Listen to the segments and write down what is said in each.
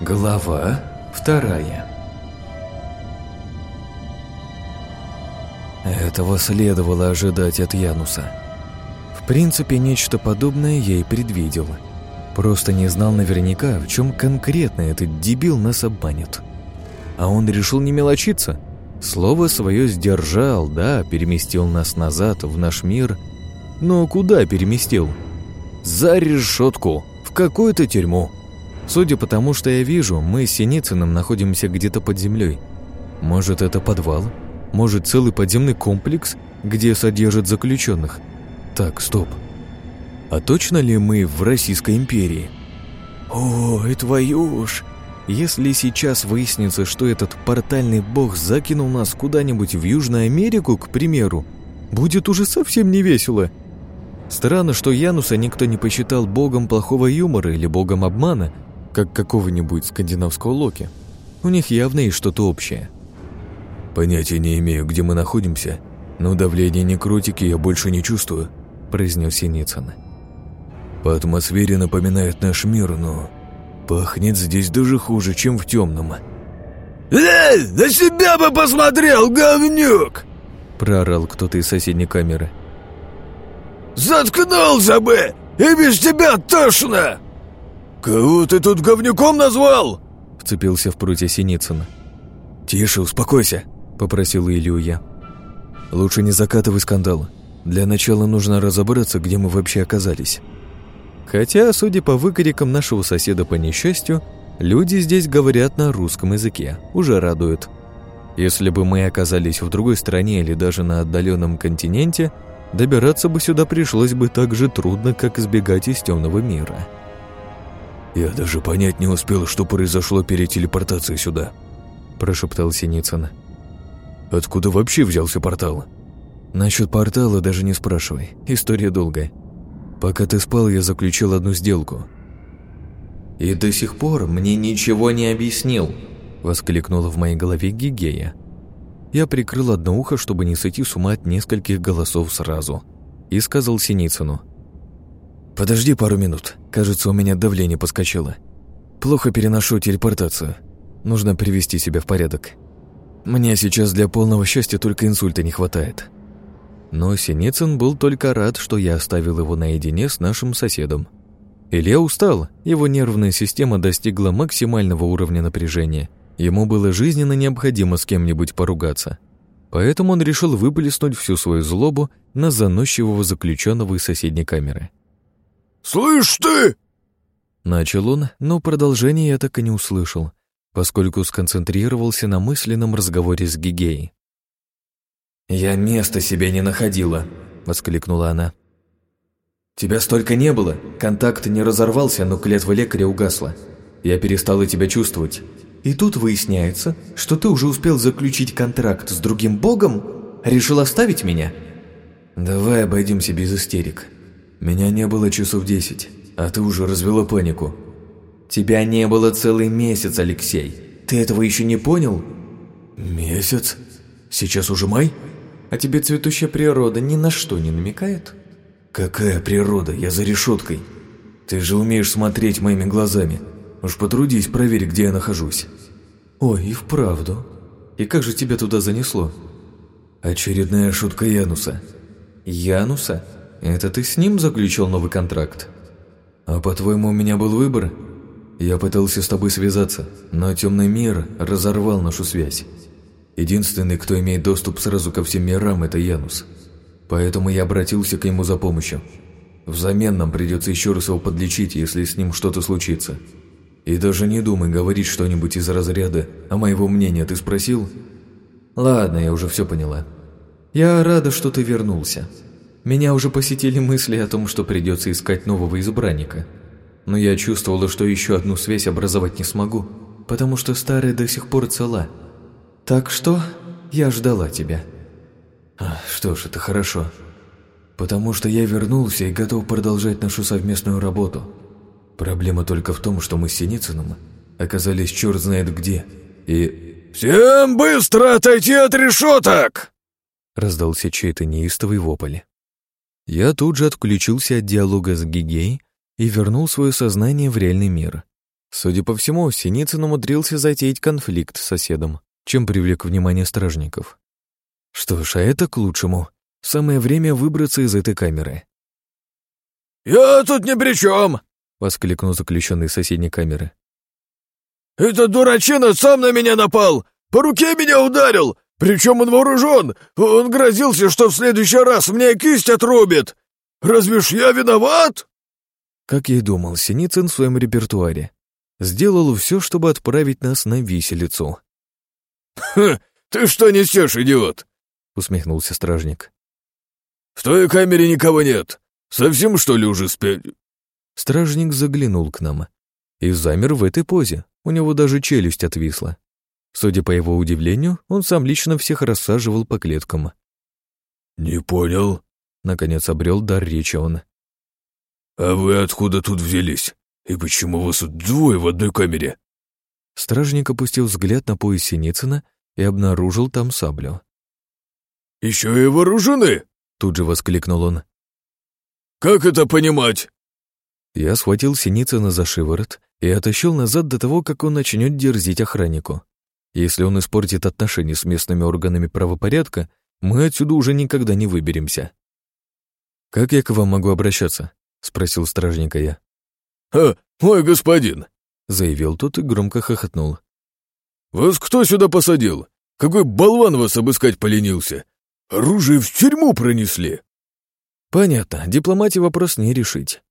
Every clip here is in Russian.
Глава вторая Этого следовало ожидать от Януса. В принципе, нечто подобное я и предвидел. Просто не знал наверняка, в чем конкретно этот дебил нас обманет. А он решил не мелочиться. Слово свое сдержал, да, переместил нас назад, в наш мир. Но куда переместил? За решетку, в какую-то тюрьму. Судя по тому, что я вижу, мы с Синицыным находимся где-то под землей. Может, это подвал? Может, целый подземный комплекс, где содержат заключенных? Так, стоп. А точно ли мы в Российской империи? Ой, твою ж! Если сейчас выяснится, что этот портальный бог закинул нас куда-нибудь в Южную Америку, к примеру, будет уже совсем не весело. Странно, что Януса никто не посчитал богом плохого юмора или богом обмана, как какого-нибудь скандинавского Локи. У них явно есть что-то общее. «Понятия не имею, где мы находимся, но давление некротики я больше не чувствую», – произнес Синицын. «По атмосфере напоминает наш мир, но пахнет здесь даже хуже, чем в темном». «Эй, на себя бы посмотрел, говнюк!» – проорал кто-то из соседней камеры. «Заткнулся бы! И без тебя тошно!» «Кого ты тут говнюком назвал?» Вцепился в прутья Синицына. «Тише, успокойся», — попросил Илью я. «Лучше не закатывай скандал. Для начала нужно разобраться, где мы вообще оказались». Хотя, судя по выкрикам нашего соседа по несчастью, люди здесь говорят на русском языке, уже радует. Если бы мы оказались в другой стране или даже на отдаленном континенте, добираться бы сюда пришлось бы так же трудно, как избегать из темного мира. «Я даже понять не успел, что произошло перед телепортацией сюда», – прошептал Синицын. «Откуда вообще взялся портал?» «Насчет портала даже не спрашивай. История долгая. Пока ты спал, я заключил одну сделку». «И до сих пор мне ничего не объяснил», – воскликнула в моей голове Гигея. Я прикрыл одно ухо, чтобы не сойти с ума от нескольких голосов сразу, и сказал Синицыну – «Подожди пару минут. Кажется, у меня давление подскочило. Плохо переношу телепортацию. Нужно привести себя в порядок. Мне сейчас для полного счастья только инсульта не хватает». Но Синицын был только рад, что я оставил его наедине с нашим соседом. Илья устал, его нервная система достигла максимального уровня напряжения. Ему было жизненно необходимо с кем-нибудь поругаться. Поэтому он решил выплеснуть всю свою злобу на заносчивого заключенного из соседней камеры. «Слышь ты!» Начал он, но продолжения я так и не услышал, поскольку сконцентрировался на мысленном разговоре с Гигей. «Я места себе не находила», — воскликнула она. «Тебя столько не было, контакт не разорвался, но клетва лекаря угасла. Я перестала тебя чувствовать. И тут выясняется, что ты уже успел заключить контракт с другим богом, решил оставить меня?» «Давай обойдемся без истерик», меня не было часов десять, а ты уже развела панику. Тебя не было целый месяц, Алексей. Ты этого еще не понял? Месяц? Сейчас уже май? А тебе цветущая природа ни на что не намекает? Какая природа? Я за решеткой. Ты же умеешь смотреть моими глазами. Уж потрудись, проверь, где я нахожусь. Ой, и вправду. И как же тебя туда занесло? Очередная шутка Януса. Януса? Это ты с ним заключил новый контракт? А по-твоему, у меня был выбор? Я пытался с тобой связаться, но темный мир разорвал нашу связь. Единственный, кто имеет доступ сразу ко всем мирам, это Янус. Поэтому я обратился к нему за помощью. Взамен нам придется еще раз его подлечить, если с ним что-то случится. И даже не думай говорить что-нибудь из разряда «А моего мнения ты спросил?» Ладно, я уже все поняла. Я рада, что ты вернулся. Меня уже посетили мысли о том, что придется искать нового избранника. Но я чувствовала, что еще одну связь образовать не смогу, потому что старая до сих пор цела. Так что я ждала тебя. А, что ж, это хорошо. Потому что я вернулся и готов продолжать нашу совместную работу. Проблема только в том, что мы с Синицыным оказались черт знает где, и... «Всем быстро отойти от решеток!» Раздался чей-то неистовый вопль. Я тут же отключился от диалога с Гигей и вернул свое сознание в реальный мир. Судя по всему, Синицын умудрился затеять конфликт с соседом, чем привлек внимание стражников. Что ж, а это к лучшему. Самое время выбраться из этой камеры. «Я тут ни при чем!» — воскликнул заключенный из соседней камеры. «Этот дурачина сам на меня напал! По руке меня ударил! Причем он вооружен! Он грозился, что в следующий раз мне кисть отрубит! Разве ж я виноват?» Как я и думал, Синицын в своем репертуаре. Сделал все, чтобы отправить нас на виселицу. «Ха! Ты что несешь, идиот?» — усмехнулся стражник. «В твоей камере никого нет. Совсем, что ли, уже спят?» Стражник заглянул к нам и замер в этой позе. У него даже челюсть отвисла. Судя по его удивлению, он сам лично всех рассаживал по клеткам. «Не понял», — наконец обрел дар речи он. «А вы откуда тут взялись? И почему вас двое в одной камере?» Стражник опустил взгляд на пояс Синицына и обнаружил там саблю. «Еще и вооружены!» — тут же воскликнул он. «Как это понимать?» Я схватил Синицына за шиворот и оттащил назад до того, как он начнет дерзить охраннику. Если он испортит отношения с местными органами правопорядка, мы отсюда уже никогда не выберемся. «Как я к вам могу обращаться?» — спросил стражника я. «А, мой господин!» — заявил тот и громко хохотнул. «Вас кто сюда посадил? Какой болван вас обыскать поленился? Оружие в тюрьму пронесли!» «Понятно, дипломатии вопрос не решить.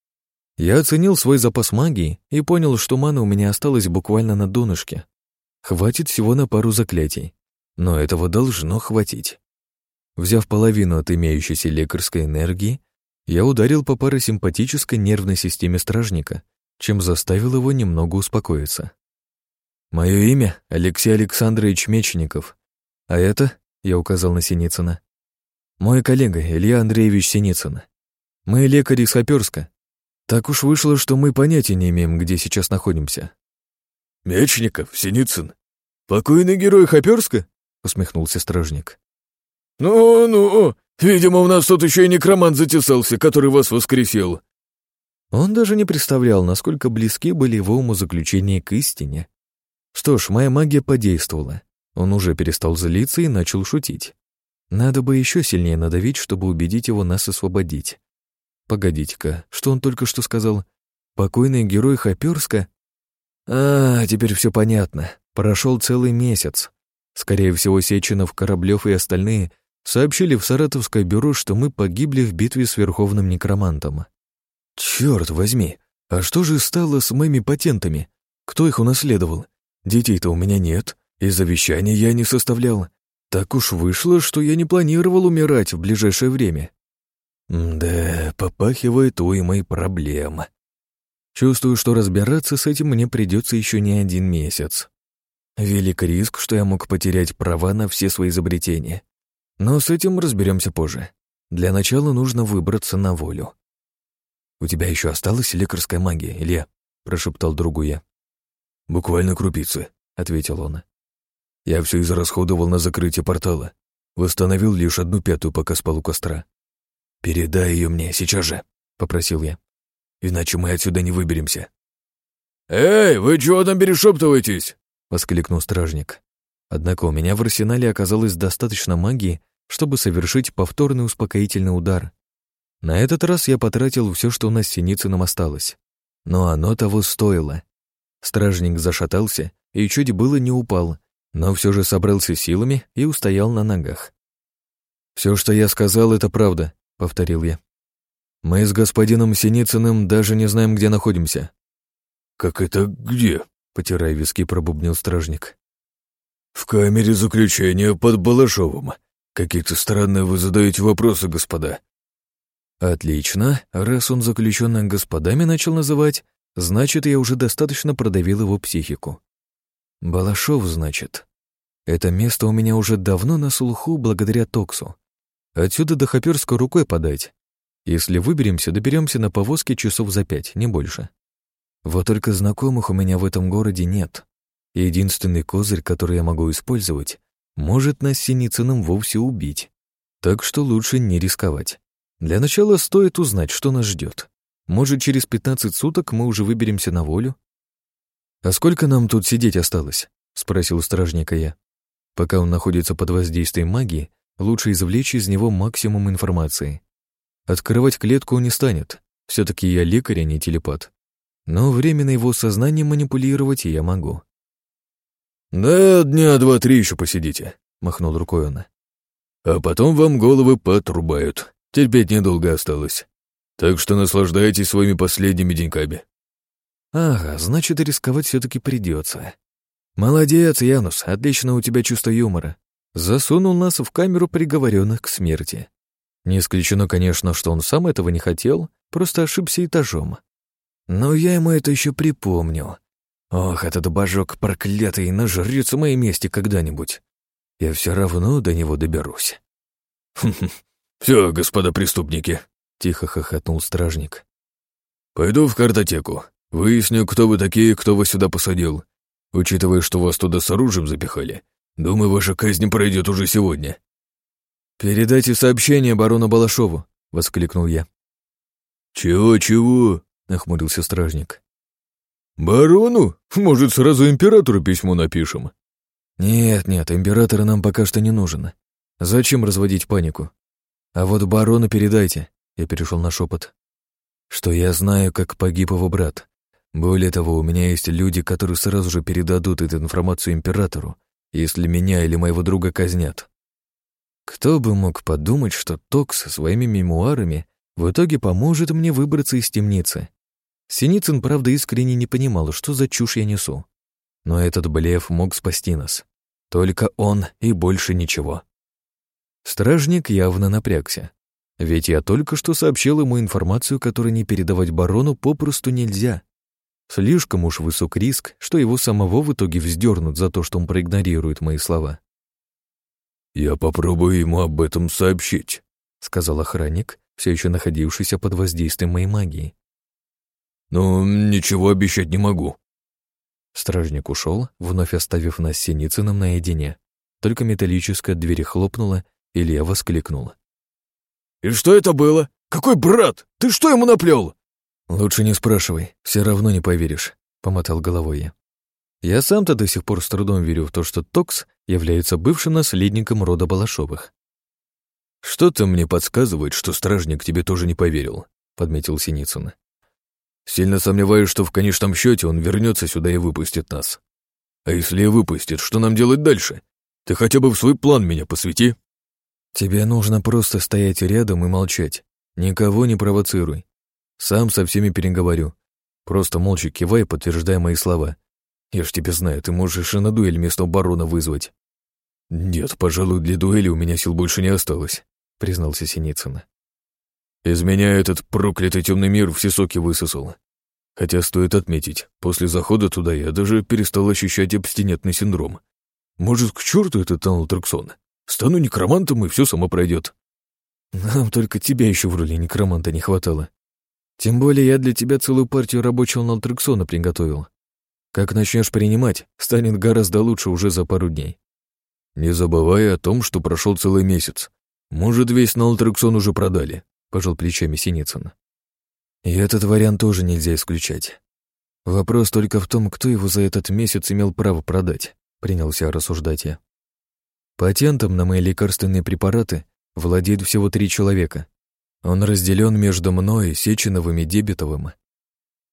Я оценил свой запас магии и понял, что мана у меня осталась буквально на донышке. Хватит всего на пару заклятий, но этого должно хватить. Взяв половину от имеющейся лекарской энергии, я ударил по парасимпатической нервной системе стражника, чем заставил его немного успокоиться. Мое имя — Алексей Александрович Мечников, а это, я указал на Синицына, мой коллега Илья Андреевич Синицын. Мы лекари из. Так уж вышло, что мы понятия не имеем, где сейчас находимся. «Мечников, Синицын, покойный герой Хоперска?» — усмехнулся стражник. «Ну-ну, видимо, у нас тут еще и некромант затесался, который вас воскресил». Он даже не представлял, насколько близки были его умозаключения к истине. Что ж, моя магия подействовала. Он уже перестал злиться и начал шутить. Надо бы еще сильнее надавить, чтобы убедить его нас освободить. Погодите-ка, что он только что сказал? Покойный герой Хоперска? А, теперь все понятно. Прошел целый месяц. Скорее всего, Сеченов, Кораблев и остальные сообщили в Саратовское бюро, что мы погибли в битве с Верховным Некромантом. Черт возьми, а что же стало с моими патентами? Кто их унаследовал? Детей-то у меня нет, и завещания я не составлял. Так уж вышло, что я не планировал умирать в ближайшее время. Да, попахивает уймой проблем. Чувствую, что разбираться с этим мне придется еще не один месяц. Велик риск, что я мог потерять права на все свои изобретения. Но с этим разберемся позже. Для начала нужно выбраться на волю. «У тебя еще осталась лекарская магия, Илья?» — прошептал другу я. «Буквально крупицы», — ответил он. «Я все израсходовал на закрытие портала. Восстановил лишь одну пятую, пока спал у костра. Передай ее мне сейчас же», — попросил я. «Иначе мы отсюда не выберемся». «Эй, вы чего там перешептываетесь?» — воскликнул стражник. Однако у меня в арсенале оказалось достаточно магии, чтобы совершить повторный успокоительный удар. На этот раз я потратил все, что у нас с Синицыным осталось. Но оно того стоило. Стражник зашатался и чуть было не упал, но все же собрался силами и устоял на ногах. «Все, что я сказал, это правда», — повторил я. «Мы с господином Синицыным даже не знаем, где находимся». «Как это где?» — потирая виски, пробубнил стражник. «В камере заключения под Балашовым. Какие-то странные вы задаете вопросы, господа». «Отлично. Раз он заключенных господами начал называть, значит, я уже достаточно продавил его психику. Балашов, значит. Это место у меня уже давно на слуху благодаря Токсу. Отсюда до Хоперска рукой подать. Если выберемся, доберемся на повозке часов за пять, не больше. Вот только знакомых у меня в этом городе нет. Единственный козырь, который я могу использовать, может нас Синицыным вовсе убить. Так что лучше не рисковать. Для начала стоит узнать, что нас ждет. Может, через 15 суток мы уже выберемся на волю? «А сколько нам тут сидеть осталось?» — спросил стражника я. Пока он находится под воздействием магии, лучше извлечь из него максимум информации. Открывать клетку он не станет, все таки я лекарь, а не телепат. Но временно его сознанием манипулировать я могу. «Да дня два-три еще посидите», — махнул рукой он. «А потом вам головы потрубают. Терпеть недолго осталось. Так что наслаждайтесь своими последними деньками». «Ага, значит, рисковать все таки придется. Молодец, Янус, отлично у тебя чувство юмора. Засунул нас в камеру приговоренных к смерти. Не исключено, конечно, что он сам этого не хотел, просто ошибся этажом. Но я ему это еще припомню. Ох, этот божок проклятый нажрется моей месте когда-нибудь. Я все равно до него доберусь. Все, господа преступники, тихо хохотнул стражник. Пойду в картотеку. Выясню, кто вы такие, кто вас сюда посадил. Учитывая, что вас туда с оружием запихали, думаю, ваша казнь пройдет уже сегодня. «Передайте сообщение барону Балашову», — воскликнул я. «Чего-чего?» — нахмурился стражник. «Барону? Может, сразу императору письмо напишем?» «Нет-нет, император нам пока что не нужен. Зачем разводить панику? А вот барону передайте», — я перешел на шепот, «что я знаю, как погиб его брат, более того, у меня есть люди, которые сразу же передадут эту информацию императору, если меня или моего друга казнят. Кто бы мог подумать, что Токс со своими мемуарами в итоге поможет мне выбраться из темницы. Синицын, правда, искренне не понимал, что за чушь я несу. Но этот блеф мог спасти нас. Только он и больше ничего. Стражник явно напрягся. Ведь я только что сообщил ему информацию, которую не передавать барону попросту нельзя. Слишком уж высок риск, что его самого в итоге вздернут за то, что он проигнорирует мои слова. «Я попробую ему об этом сообщить», — сказал охранник, все еще находившийся под воздействием моей магии. «Но ничего обещать не могу». Стражник ушел, вновь оставив нас с Синицыным наедине. Только металлическая дверь хлопнула, и Илья воскликнул. «И что это было? Какой брат? Ты что ему наплел? «Лучше не спрашивай, все равно не поверишь», — помотал головой я. Я сам-то до сих пор с трудом верю в то, что Токс является бывшим наследником рода Балашовых. «Что-то мне подсказывает, что стражник тебе тоже не поверил», — подметил Синицын. «Сильно сомневаюсь, что в конечном счете он вернется сюда и выпустит нас. А если и выпустит, что нам делать дальше? Ты хотя бы в свой план меня посвяти». «Тебе нужно просто стоять рядом и молчать. Никого не провоцируй. Сам со всеми переговорю. Просто молча кивай, подтверждая мои слова. Я ж тебя знаю, ты можешь и на дуэль вместо барона вызвать. Нет, пожалуй, для дуэли у меня сил больше не осталось, признался Синицын. Из меня этот проклятый темный мир все соки высосал. Хотя стоит отметить, после захода туда я даже перестал ощущать абстинентный синдром. Может, к черту этот аналтраксон? Стану некромантом, и все само пройдет. Нам только тебя еще в роли некроманта не хватало. Тем более я для тебя целую партию рабочего налтрексона приготовил. Как начнешь принимать, станет гораздо лучше уже за пару дней. Не забывай о том, что прошел целый месяц. Может, весь налтрексон уже продали, пожал плечами Синицын. И этот вариант тоже нельзя исключать. Вопрос только в том, кто его за этот месяц имел право продать, принялся рассуждать я. Патентом на мои лекарственные препараты владеет всего три человека, он разделен между мной, Сеченовым и Дебетовым.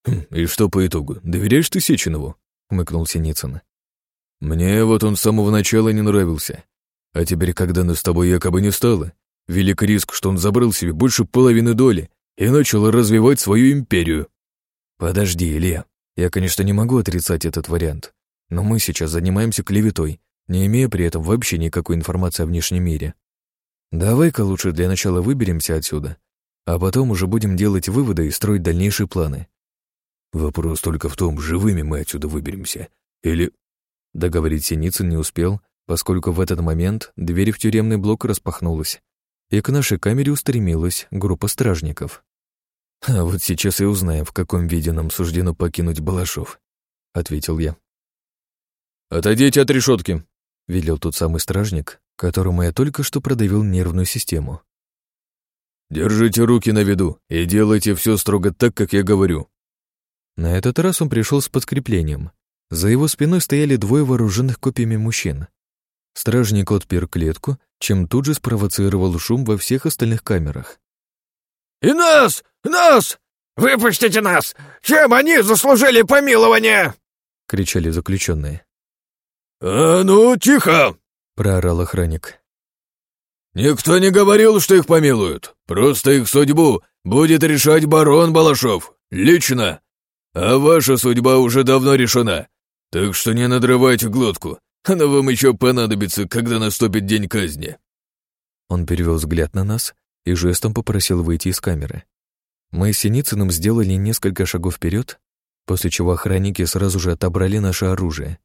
«Хм, «И что по итогу, доверяешь ты Сеченову?» — хмыкнул Синицын. «Мне вот он с самого начала не нравился. А теперь, когда нас с тобой якобы не стало, велик риск, что он забрал себе больше половины доли и начал развивать свою империю». «Подожди, Илья. Я, конечно, не могу отрицать этот вариант, но мы сейчас занимаемся клеветой, не имея при этом вообще никакой информации о внешнем мире. Давай-ка лучше для начала выберемся отсюда, а потом уже будем делать выводы и строить дальнейшие планы. Вопрос только в том, живыми мы отсюда выберемся или... Договорить Синицын не успел, поскольку в этот момент дверь в тюремный блок распахнулась, и к нашей камере устремилась группа стражников. «А вот сейчас и узнаем, в каком виде нам суждено покинуть Балашов», — ответил я. «Отойдите от решетки», — велел тот самый стражник, которому я только что продавил нервную систему. «Держите руки на виду и делайте все строго так, как я говорю». На этот раз он пришел с подкреплением. За его спиной стояли двое вооруженных копьями мужчин. Стражник отпер клетку, чем тут же спровоцировал шум во всех остальных камерах. «И нас! Нас! Выпустите нас! Чем они заслужили помилование?» — кричали заключенные. «А ну, тихо!» — проорал охранник. «Никто не говорил, что их помилуют. Просто их судьбу будет решать барон Балашов. Лично. А ваша судьба уже давно решена. Так что не надрывайте глотку. Она вам еще понадобится, когда наступит день казни». Он перевел взгляд на нас и жестом попросил выйти из камеры. Мы с Синицыным сделали несколько шагов вперед, после чего охранники сразу же отобрали наше оружие.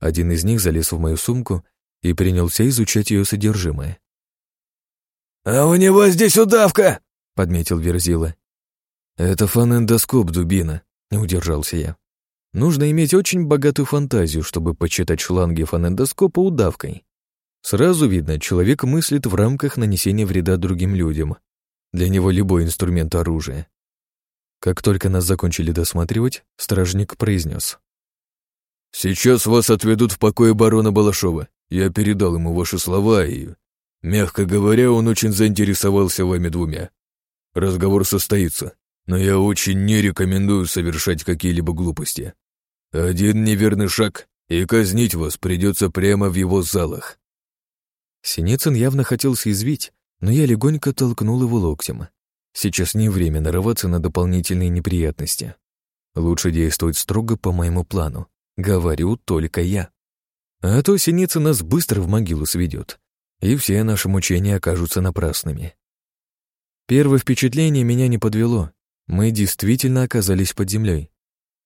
Один из них залез в мою сумку и принялся изучать ее содержимое. «А у него здесь удавка!» — подметил Верзила. «Это фонендоскоп, дубина», — не удержался я. Нужно иметь очень богатую фантазию, чтобы почитать шланги фонендоскопа удавкой. Сразу видно, человек мыслит в рамках нанесения вреда другим людям. Для него любой инструмент оружия. Как только нас закончили досматривать, стражник произнес. «Сейчас вас отведут в покое барона Балашова. Я передал ему ваши слова, и, мягко говоря, он очень заинтересовался вами двумя. Разговор состоится, но я очень не рекомендую совершать какие-либо глупости. Один неверный шаг, и казнить вас придется прямо в его залах». Синицын явно хотел съязвить, но я легонько толкнул его локтем. Сейчас не время нарываться на дополнительные неприятности. Лучше действовать строго по моему плану. Говорю только я. А то синица нас быстро в могилу сведет, и все наши мучения окажутся напрасными. Первое впечатление меня не подвело. Мы действительно оказались под землей.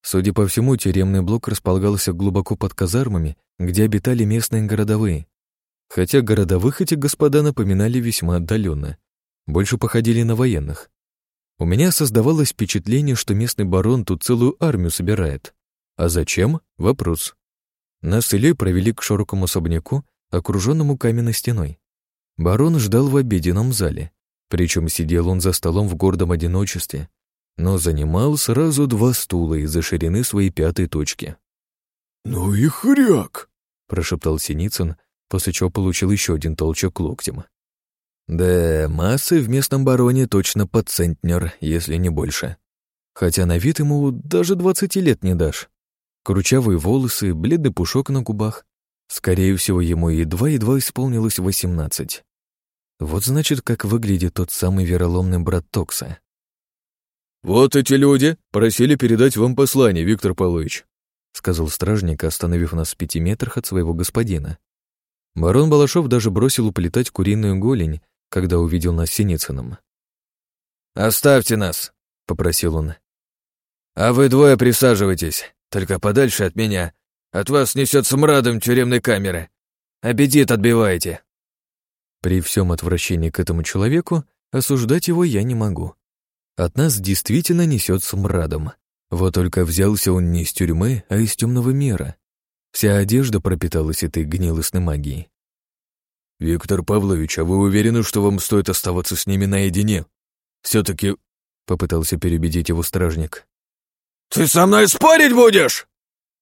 Судя по всему, тюремный блок располагался глубоко под казармами, где обитали местные городовые. Хотя городовых эти господа напоминали весьма отдаленно, больше походили на военных. У меня создавалось впечатление, что местный барон тут целую армию собирает. А зачем? Вопрос. Нас с Ильей провели к широкому особняку, окруженному каменной стеной. Барон ждал в обеденном зале, причем сидел он за столом в гордом одиночестве, но занимал сразу два стула из-за ширины своей пятой точки. «Ну и хряк!» — прошептал Синицын, после чего получил еще один толчок локтем. Да, массы в местном бароне точно под центнер, если не больше. Хотя на вид ему даже двадцати лет не дашь. Кручавые волосы, бледный пушок на губах. Скорее всего, ему едва-едва исполнилось восемнадцать. Вот значит, как выглядит тот самый вероломный брат Токса. «Вот эти люди просили передать вам послание, Виктор Павлович», сказал стражник, остановив нас в пяти метрах от своего господина. Барон Балашов даже бросил уплетать куриную голень, когда увидел нас Синицыным. «Оставьте нас», — попросил он. «А вы двое присаживайтесь, только подальше от меня. От вас несет смрадом тюремной камеры. Аппетит отбивайте». При всем отвращении к этому человеку осуждать его я не могу. От нас действительно несет смрадом. Вот только взялся он не из тюрьмы, а из темного мира. Вся одежда пропиталась этой гнилостной магией. «Виктор Павлович, а вы уверены, что вам стоит оставаться с ними наедине? Все-таки...» — попытался перебедить его стражник. «Ты со мной спорить будешь?»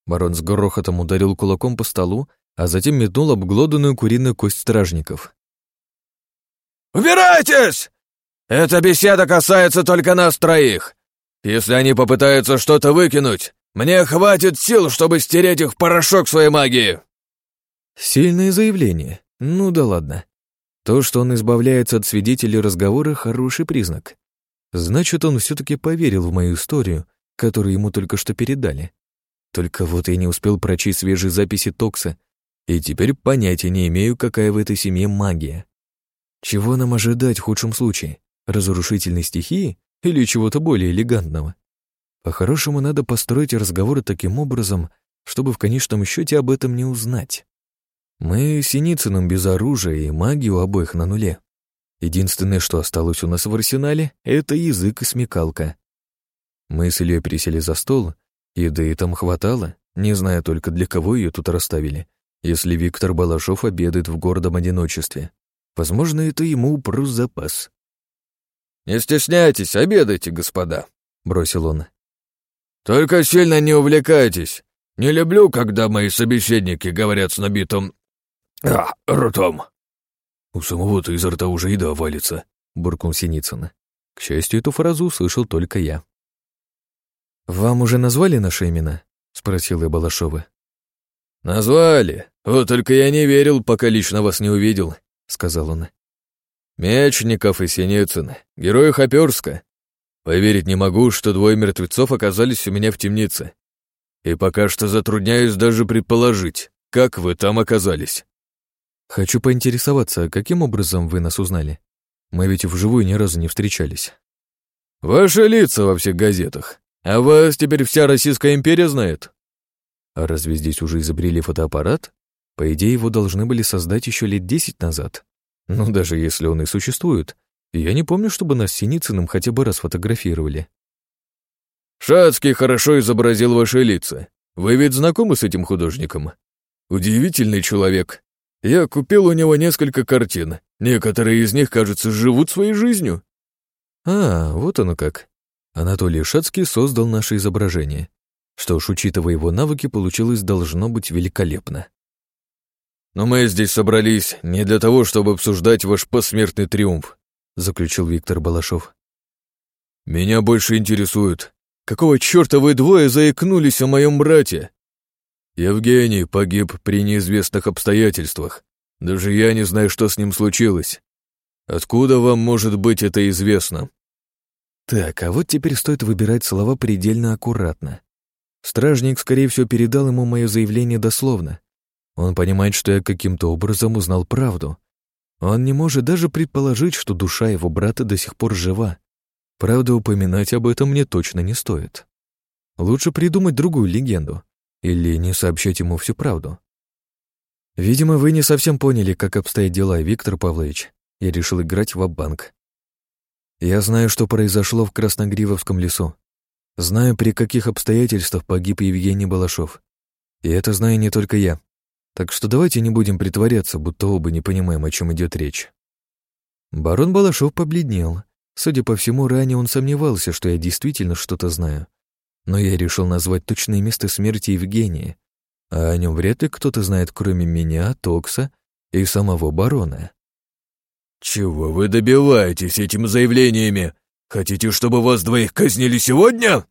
Барон с грохотом ударил кулаком по столу, а затем метнул обглоданную куриную кость стражников. «Убирайтесь! Эта беседа касается только нас троих. Если они попытаются что-то выкинуть, мне хватит сил, чтобы стереть их в порошок своей магии. Сильное заявление. Ну да ладно. То, что он избавляется от свидетелей разговора, хороший признак. Значит, он все-таки поверил в мою историю, которую ему только что передали. Только вот я не успел прочесть свежие записи Токса, и теперь понятия не имею, какая в этой семье магия. Чего нам ожидать в худшем случае? Разрушительной стихии или чего-то более элегантного. По-хорошему, надо построить разговоры таким образом, чтобы в конечном счете об этом не узнать. Мы с Синицыным без оружия и магии у обоих на нуле. Единственное, что осталось у нас в арсенале, это язык и смекалка. Мы с Ильей присели за стол, еды там хватало, не зная только для кого ее тут расставили, если Виктор Балашов обедает в гордом одиночестве. Возможно, это ему про запас. «Не стесняйтесь, обедайте, господа», — бросил он. «Только сильно не увлекайтесь. Не люблю, когда мои собеседники говорят с набитым... А, ртом». «У самого-то изо рта уже еда валится», — буркнул Синицын. К счастью, эту фразу услышал только я. «Вам уже назвали наши имена?» — спросил я Балашова. «Назвали. Вот только я не верил, пока лично вас не увидел», — сказал он. «Мечников и Синицын, герои Хоперска. Поверить не могу, что двое мертвецов оказались у меня в темнице. И пока что затрудняюсь даже предположить, как вы там оказались». «Хочу поинтересоваться, каким образом вы нас узнали? Мы ведь вживую ни разу не встречались». «Ваши лица во всех газетах. А вас теперь вся Российская империя знает?» А разве здесь уже изобрели фотоаппарат? По идее, его должны были создать еще лет десять назад. Ну, даже если он и существует, я не помню, чтобы нас с Синицыным хотя бы раз фотографировали. «Шацкий хорошо изобразил ваши лица. Вы ведь знакомы с этим художником? Удивительный человек. Я купил у него несколько картин. Некоторые из них, кажется, живут своей жизнью». «А, вот оно как. Анатолий Шацкий создал наше изображение. Что ж, учитывая его навыки, получилось должно быть великолепно. «Но мы здесь собрались не для того, чтобы обсуждать ваш посмертный триумф», заключил Виктор Балашов. «Меня больше интересует, какого черта вы двое заикнулись о моем брате? Евгений погиб при неизвестных обстоятельствах. Даже я не знаю, что с ним случилось. Откуда вам может быть это известно?» Так, а вот теперь стоит выбирать слова предельно аккуратно. Стражник, скорее всего, передал ему мое заявление дословно. Он понимает, что я каким-то образом узнал правду. Он не может даже предположить, что душа его брата до сих пор жива. Правда, упоминать об этом мне точно не стоит. Лучше придумать другую легенду или не сообщать ему всю правду. Видимо, вы не совсем поняли, как обстоят дела, Виктор Павлович. Я решил играть в банк Я знаю, что произошло в Красногривовском лесу. Знаю, при каких обстоятельствах погиб Евгений Балашов. И это знаю не только я. Так что давайте не будем притворяться, будто оба не понимаем, о чем идет речь. Барон Балашов побледнел. Судя по всему, ранее он сомневался, что я действительно что-то знаю. Но я решил назвать точное место смерти Евгения, а о нем вряд ли кто-то знает, кроме меня, Токса и самого барона. «Чего вы добиваетесь этими заявлениями?» Хотите, чтобы вас двоих казнили сегодня?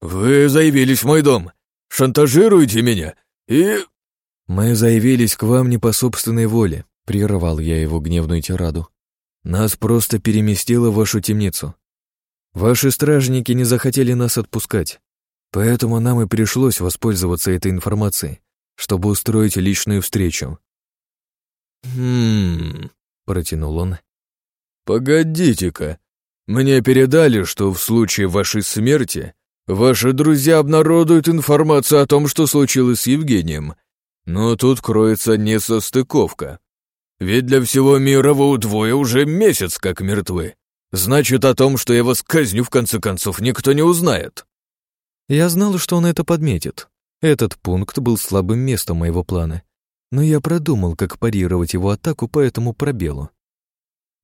Вы заявились в мой дом, шантажируете меня и...» «Мы заявились к вам не по собственной воле», — прервал я его гневную тираду. «Нас просто переместило в вашу темницу. Ваши стражники не захотели нас отпускать, поэтому нам и пришлось воспользоваться этой информацией, чтобы устроить личную встречу». «Хм...» — протянул он. «Погодите-ка, мне передали, что в случае вашей смерти ваши друзья обнародуют информацию о том, что случилось с Евгением. Но тут кроется несостыковка. Ведь для всего мира вы двое уже месяц как мертвы. Значит, о том, что я вас казню, в конце концов, никто не узнает. Я знал, что он это подметит. Этот пункт был слабым местом моего плана. Но я продумал, как парировать его атаку по этому пробелу.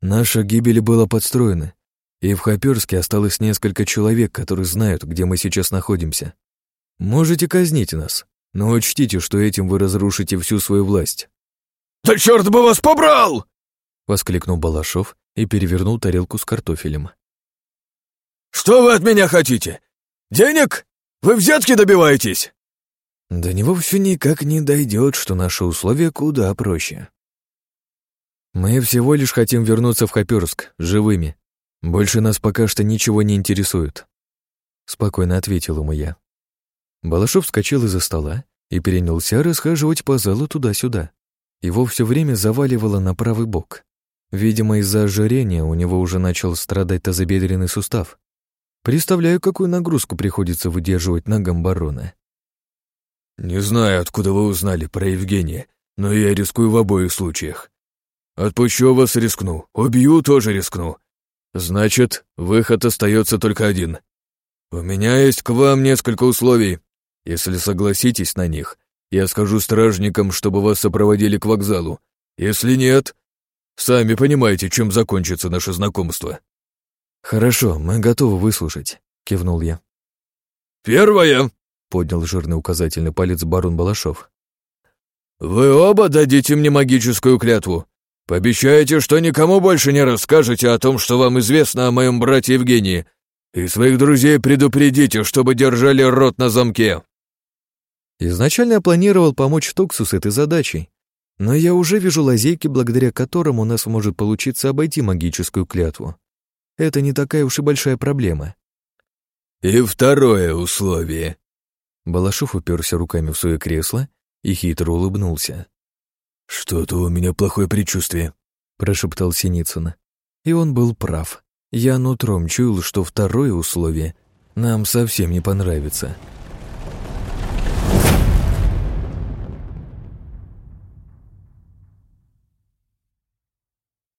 Наша гибель была подстроена, и в Хоперске осталось несколько человек, которые знают, где мы сейчас находимся. Можете казнить нас, но учтите, что этим вы разрушите всю свою власть». «Да черт бы вас побрал!» — воскликнул Балашов и перевернул тарелку с картофелем. «Что вы от меня хотите? Денег? Вы взятки добиваетесь?» До него все никак не дойдет, что наши условия куда проще. Мы всего лишь хотим вернуться в Хоперск живыми, «Больше нас пока что ничего не интересует», — спокойно ответил ему я. Балашов вскочил из-за стола и перенялся расхаживать по залу туда-сюда. Его все время заваливало на правый бок. Видимо, из-за ожирения у него уже начал страдать тазобедренный сустав. Представляю, какую нагрузку приходится выдерживать ногам барона. «Не знаю, откуда вы узнали про Евгения, но я рискую в обоих случаях. Отпущу вас рискну, убью тоже рискну, Значит, выход остается только один. У меня есть к вам несколько условий. Если согласитесь на них, я скажу стражникам, чтобы вас сопроводили к вокзалу. Если нет, сами понимаете, чем закончится наше знакомство. Хорошо, мы готовы выслушать, кивнул я. Первое. поднял жирный указательный палец барон Балашов. «Вы оба дадите мне магическую клятву. Пообещаете, что никому больше не расскажете о том, что вам известно о моем брате Евгении, и своих друзей предупредите, чтобы держали рот на замке». Изначально я планировал помочь Токсу с этой задачей, но я уже вижу лазейки, благодаря которым у нас может получиться обойти магическую клятву. Это не такая уж и большая проблема. «И второе условие». Балашов уперся руками в свое кресло и хитро улыбнулся. «Что-то у меня плохое предчувствие», — прошептал Синицын. И он был прав. Я нутром чуял, что второе условие нам совсем не понравится —